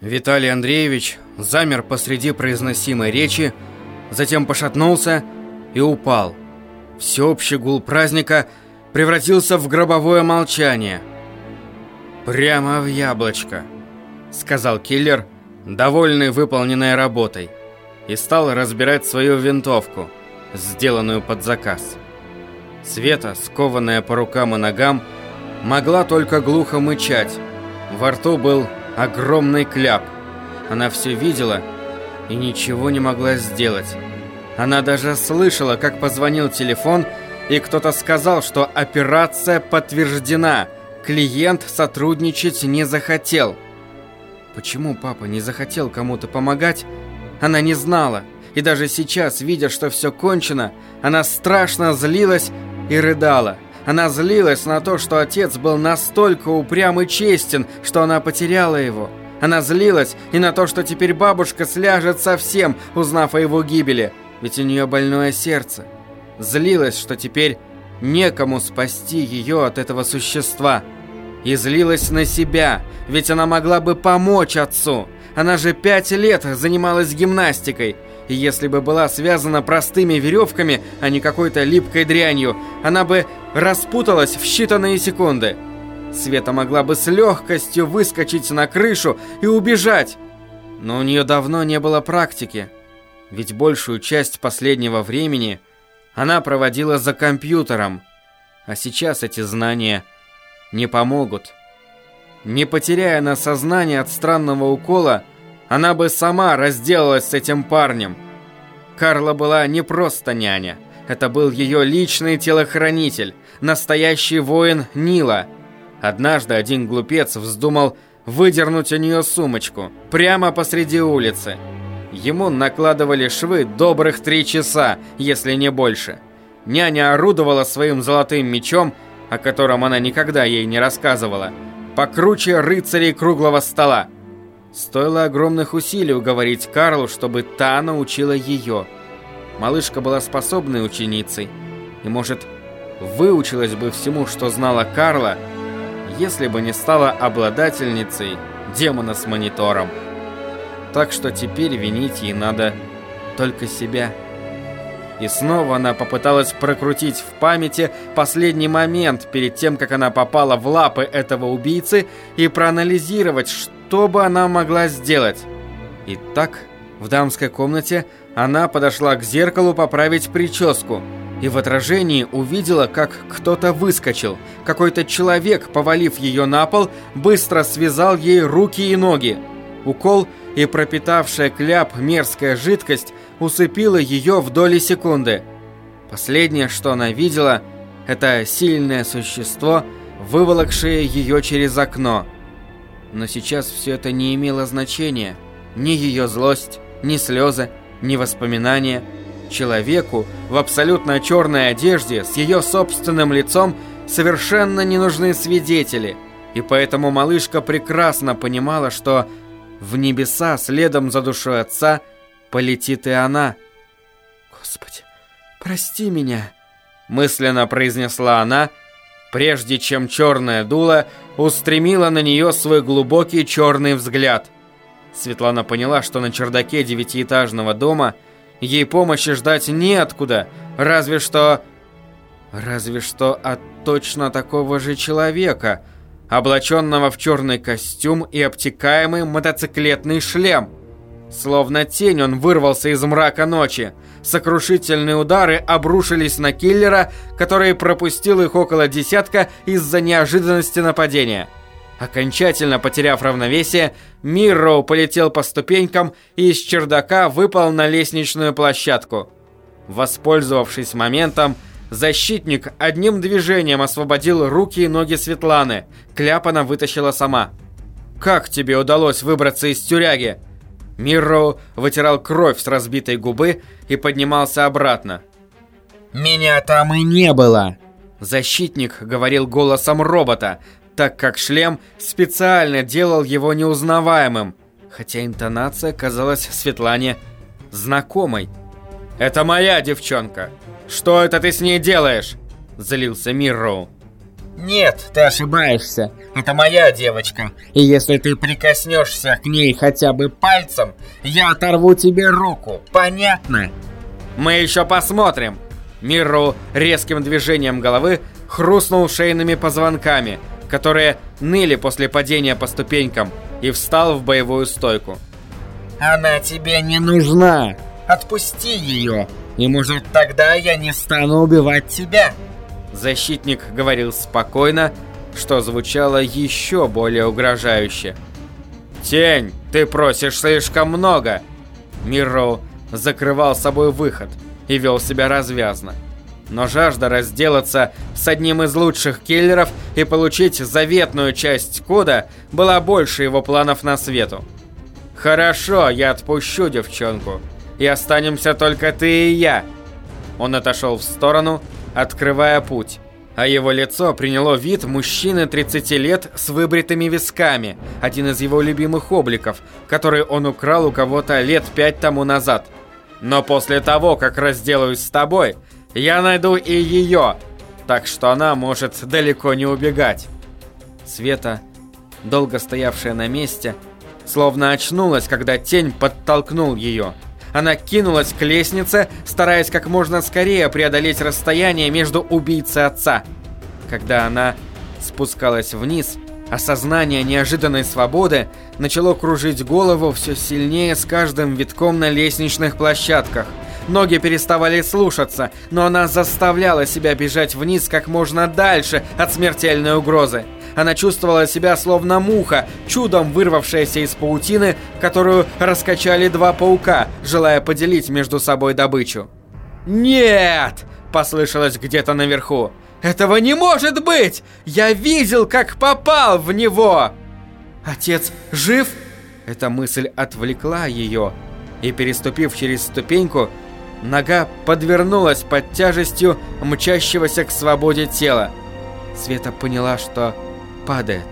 Виталий Андреевич замер посреди произносимой речи, затем пошатнулся и упал. Всеобщий гул праздника превратился в гробовое молчание. «Прямо в яблочко», — сказал киллер, довольный выполненной работой, и стал разбирать свою винтовку, сделанную под заказ. Света, скованная по рукам и ногам, могла только глухо мычать. Во рту был огромный кляп. Она все видела и ничего не могла сделать. Она даже слышала, как позвонил телефон, и кто-то сказал, что операция подтверждена. Клиент сотрудничать не захотел. Почему папа не захотел кому-то помогать, она не знала. И даже сейчас, видя, что все кончено, она страшно злилась и рыдала. Она злилась на то, что отец был настолько упрям и честен, что она потеряла его. Она злилась и на то, что теперь бабушка сляжет совсем, узнав о его гибели, ведь у нее больное сердце. Злилась, что теперь некому спасти ее от этого существа. И злилась на себя, ведь она могла бы помочь отцу. Она же пять лет занималась гимнастикой, если бы была связана простыми веревками, а не какой-то липкой дрянью, она бы распуталась в считанные секунды. Света могла бы с легкостью выскочить на крышу и убежать. Но у нее давно не было практики. Ведь большую часть последнего времени она проводила за компьютером. А сейчас эти знания не помогут. Не потеряя на сознание от странного укола, она бы сама разделалась с этим парнем. Карла была не просто няня. Это был ее личный телохранитель, настоящий воин Нила. Однажды один глупец вздумал выдернуть у нее сумочку прямо посреди улицы. Ему накладывали швы добрых три часа, если не больше. Няня орудовала своим золотым мечом, о котором она никогда ей не рассказывала, покруче рыцарей круглого стола. Стоило огромных усилий уговорить Карлу, чтобы та научила ее. Малышка была способной ученицей и, может, выучилась бы всему, что знала Карла, если бы не стала обладательницей демона с монитором. Так что теперь винить ей надо только себя. И снова она попыталась прокрутить в памяти последний момент перед тем, как она попала в лапы этого убийцы и проанализировать, что что бы она могла сделать? Итак, в дамской комнате она подошла к зеркалу поправить прическу и в отражении увидела, как кто-то выскочил. Какой-то человек, повалив ее на пол, быстро связал ей руки и ноги. Укол и пропитавшая кляп мерзкая жидкость усыпила ее в доли секунды. Последнее, что она видела, это сильное существо, выволокшее ее через окно. Но сейчас все это не имело значения. Ни ее злость, ни слезы, ни воспоминания. Человеку в абсолютно черной одежде с ее собственным лицом совершенно не нужны свидетели. И поэтому малышка прекрасно понимала, что в небеса следом за душой отца полетит и она. «Господи, прости меня», мысленно произнесла она, прежде чем черное дуло устремила на нее свой глубокий черный взгляд. Светлана поняла, что на чердаке девятиэтажного дома ей помощи ждать неоткуда, разве что... Разве что от точно такого же человека, облаченного в черный костюм и обтекаемый мотоциклетный шлем. Словно тень он вырвался из мрака ночи. Сокрушительные удары обрушились на киллера, который пропустил их около десятка из-за неожиданности нападения. Окончательно потеряв равновесие, Мирроу полетел по ступенькам и из чердака выпал на лестничную площадку. Воспользовавшись моментом, защитник одним движением освободил руки и ноги Светланы. Кляп она вытащила сама. «Как тебе удалось выбраться из тюряги?» Мирроу вытирал кровь с разбитой губы и поднимался обратно. «Меня там и не было!» Защитник говорил голосом робота, так как шлем специально делал его неузнаваемым, хотя интонация казалась Светлане знакомой. «Это моя девчонка! Что это ты с ней делаешь?» – залился Мирроу. Нет, ты ошибаешься. Это моя девочка. И если ты прикоснешься к ней хотя бы пальцем, я оторву тебе руку. Понятно? Мы еще посмотрим. Миру резким движением головы хрустнул шейными позвонками, которые ныли после падения по ступенькам, и встал в боевую стойку. «Она тебе не нужна! Отпусти ее, и может тогда я не стану убивать тебя!» Защитник говорил спокойно, что звучало еще более угрожающе. «Тень, ты просишь слишком много!» Мирроу закрывал собой выход и вел себя развязно. Но жажда разделаться с одним из лучших киллеров и получить заветную часть кода была больше его планов на свету. «Хорошо, я отпущу девчонку, и останемся только ты и я!» Он отошел в сторону, открывая путь. А его лицо приняло вид мужчины 30 лет с выбритыми висками, один из его любимых обликов, который он украл у кого-то лет пять тому назад. Но после того, как разделаюсь с тобой, я найду и ее, так что она может далеко не убегать. Света, долго стоявшая на месте, словно очнулась, когда тень подтолкнул ее. Она кинулась к лестнице, стараясь как можно скорее преодолеть расстояние между убийцей отца. Когда она спускалась вниз, осознание неожиданной свободы начало кружить голову все сильнее с каждым витком на лестничных площадках. Ноги переставали слушаться, но она заставляла себя бежать вниз как можно дальше от смертельной угрозы. Она чувствовала себя словно муха, чудом вырвавшаяся из паутины, которую раскачали два паука, желая поделить между собой добычу. «Нет!» – послышалось где-то наверху. «Этого не может быть! Я видел, как попал в него!» «Отец жив?» Эта мысль отвлекла ее, и, переступив через ступеньку, нога подвернулась под тяжестью мчащегося к свободе тела. Света поняла, что падает.